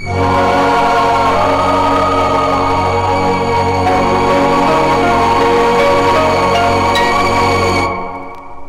Whoa.